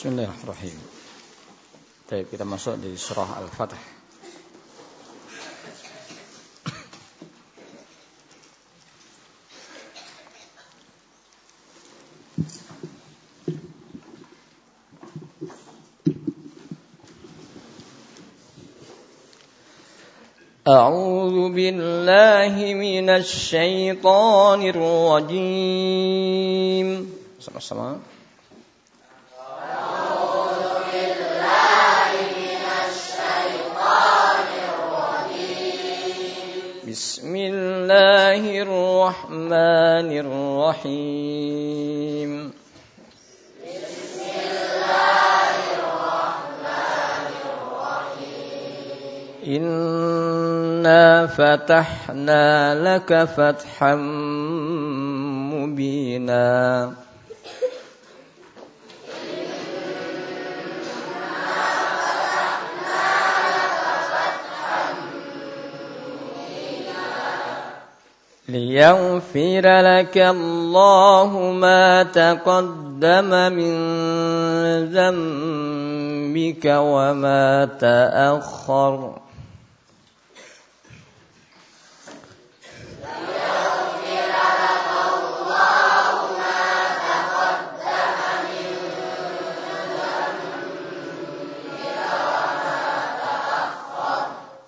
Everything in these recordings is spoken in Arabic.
Bismillahirrahmanirrahim. Baik, kita masuk di surah Al-Fatih. أعوذ بالله من الشيطان الرجيم sama-sama بسم الله الرحمن الرحيم. بسم الله الرحمن الرحيم إنا فتحنا لك فتحا مبينا. ليغفر لك الله ما تقدم من ذنبك وما تأخر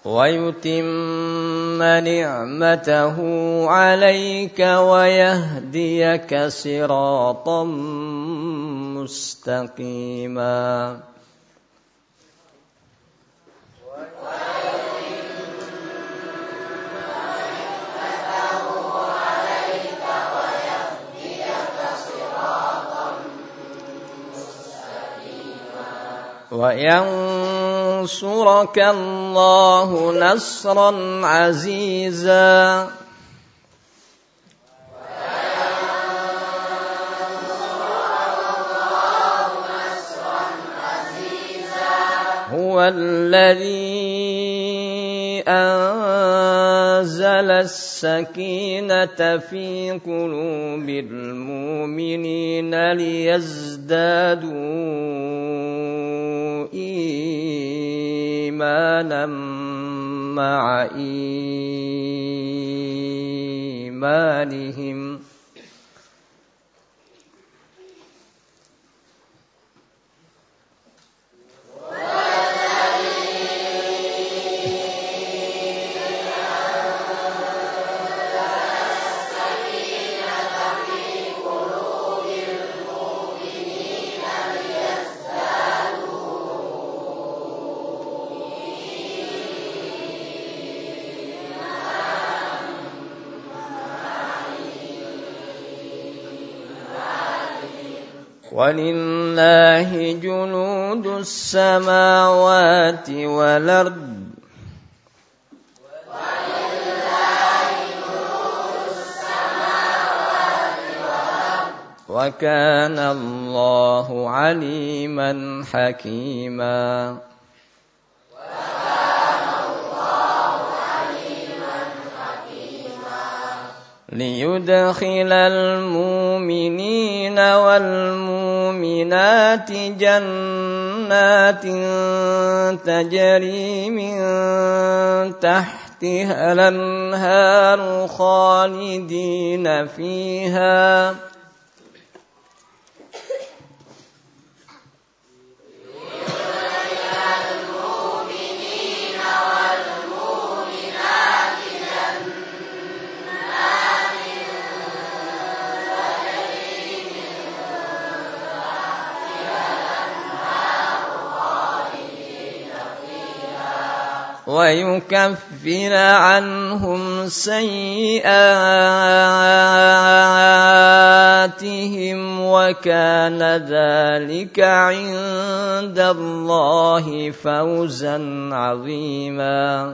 ويتم نعمته عليك ويهديك صراطا مستقيما. وينصرك الله نصرا عزيزا. هو الذي أنزل السكينة في قلوب المؤمنين ليزدادوا إيمانا مع إيمانهم. ولله جنود السماوات والأرض. وكان الله عليما حكيما. ليدخل المؤمنين والمؤمنات جنات تجري من تحتها الأنهار خالدين فيها ويكفر عنهم سيئاتهم وكان ذلك عند الله فوزا عظيما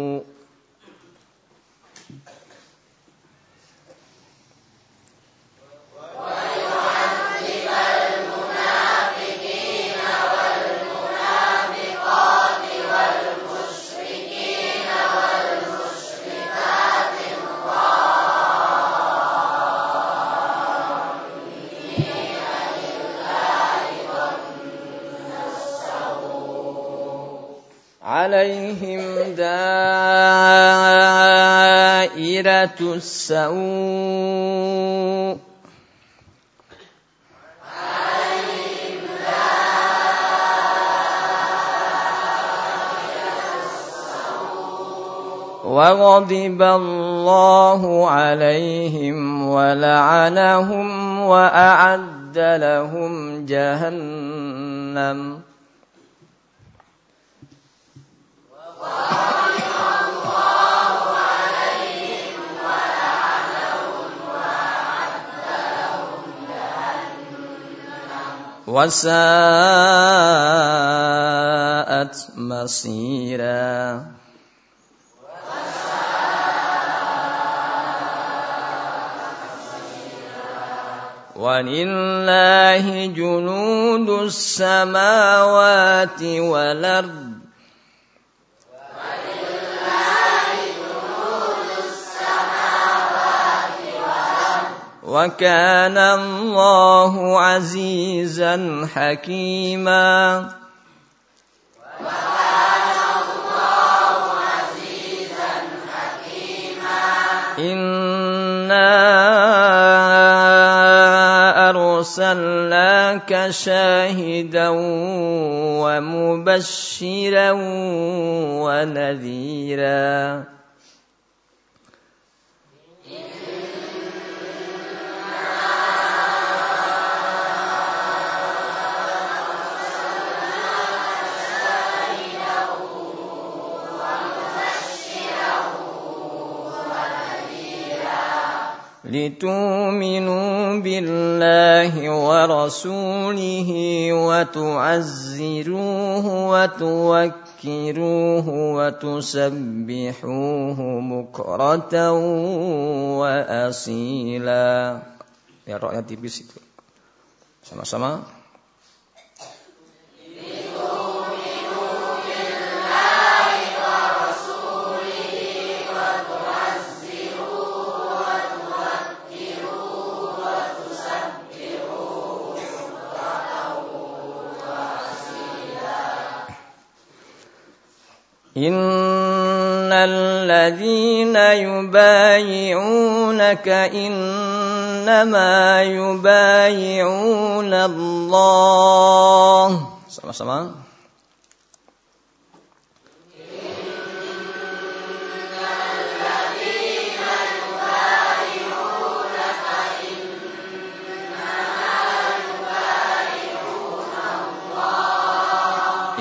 عليهم دائرة السوء. وغضب الله عليهم ولعنهم وأعد لهم جهنم. وساءت مصيرا. ولله جنود السماوات والارض. وكان الله عزيزا حكيما. إنا أرسلناك شاهدا ومبشرا ونذيرا. لتؤمنوا بالله ورسوله وتعزروه وتوكروه وتسبحوه بكرة وأصيلا. Ya roknya tipis itu. إن الذين يبايعونك إنما يبايعون الله sama-sama.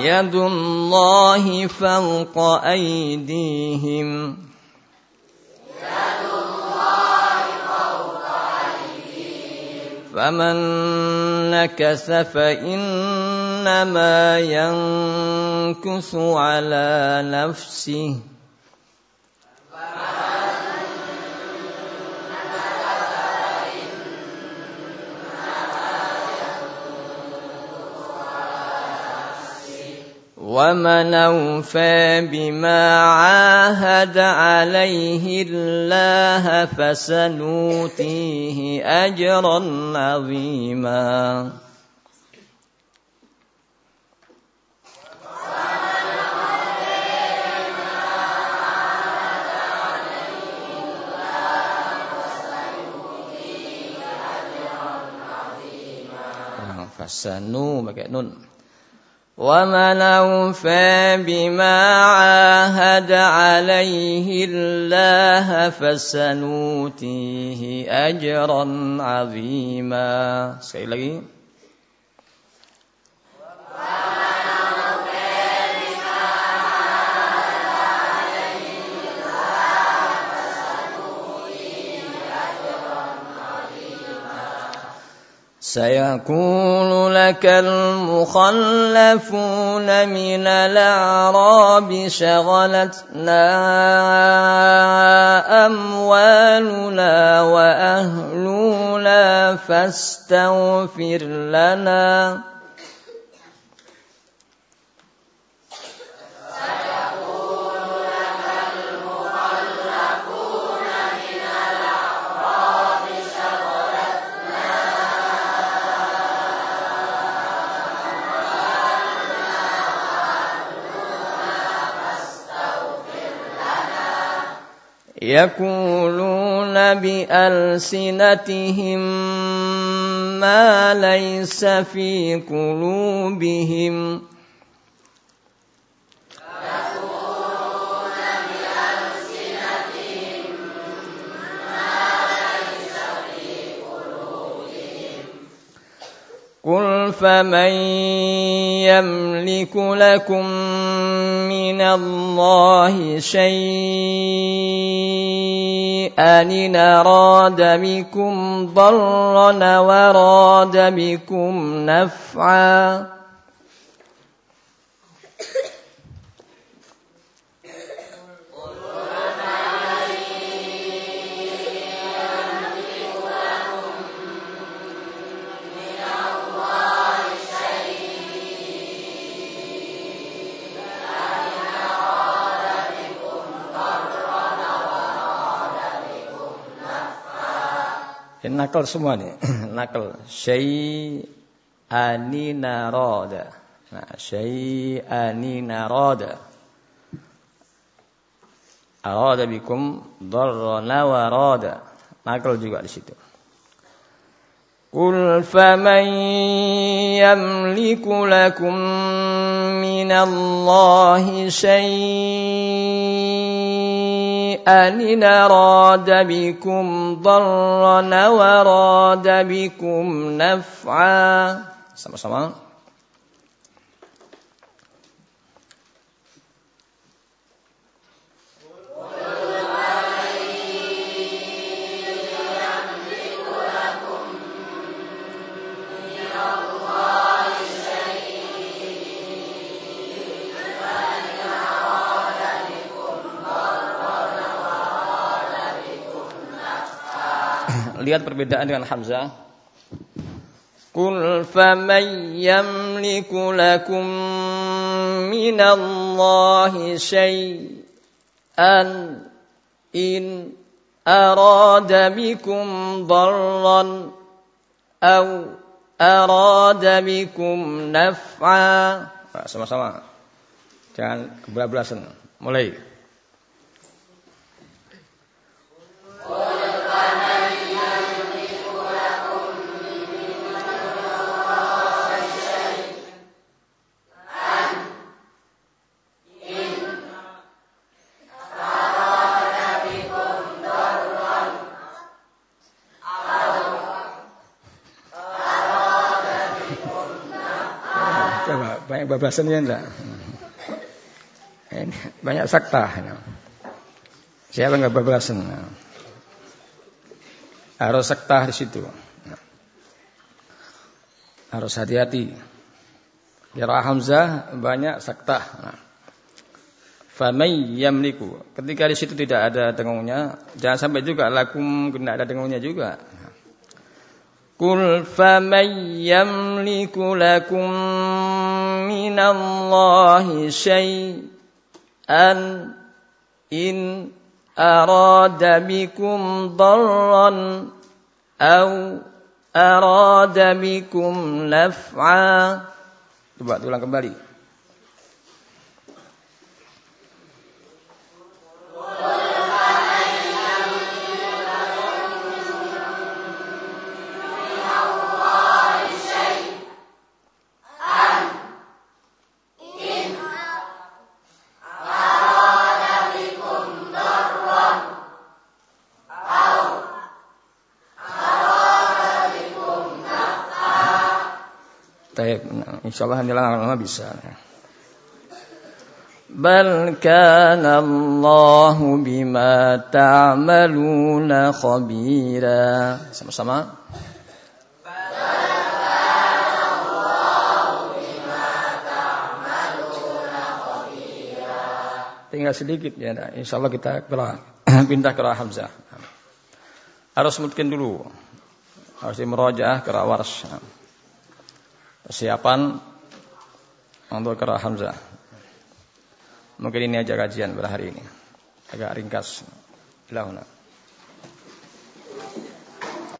يد الله فوق أيديهم. فمن نكث فإنما ينكث على نفسه. ومن أوفى بما عاهد عليه الله فسنوتيه أجرا عظيما. فسنو pakai ومن أوفى بما عاهد عليه الله فسنوتيه أجرا عظيما. Sekali lagi سيقول لك المخلفون من الأعراب شغلتنا أموالنا وأهلنا فاستغفر لنا. يقولون بألسنتهم ما ليس في قلوبهم. قل فمن يملك لكم من الله شيئا إن أراد بكم ضرا وراد بكم نفعا. Ya, nakal semua nih. nakal. Syai'ani narada. Nah, syai'ani narada. Arada bikum darrana warada. Nakal juga di situ. فمن يملك لكم من الله شيئا إن أراد بكم ضرا وراد بكم نفعا. Sama-sama. Lihat perbedaan dengan Hamzah. Qul faman yamliku lakum minallahi syai'an in arada bikum darran aw arada bikum naf'a. Sama-sama. Jangan kebablasan. Mulai. Coba, banyak babasannya enggak? Banyak sakta. Ya. Siapa enggak babasan? Harus sakta di situ. Harus hati-hati. ya Hamzah banyak sakta. Famai yamliku. Ketika di situ tidak ada dengungnya, jangan sampai juga lakum tidak ada dengungnya juga. Kul famai yamliku lakum من الله شيئا إن أراد بكم ضرا أو أراد بكم نفعا Coba ulang kembali. Baik, nah, insyaallah lama bisa. بل كان الله بما تعملون خبيرا sama-sama tinggal sedikit ya nah, insya Allah kita pindah ke Hamzah harus mungkin dulu harus dimerojaah ke Wars persiapan untuk ke Hamzah Mungkin ini aja kajian pada hari ini. Agak ringkas. Ilahuna.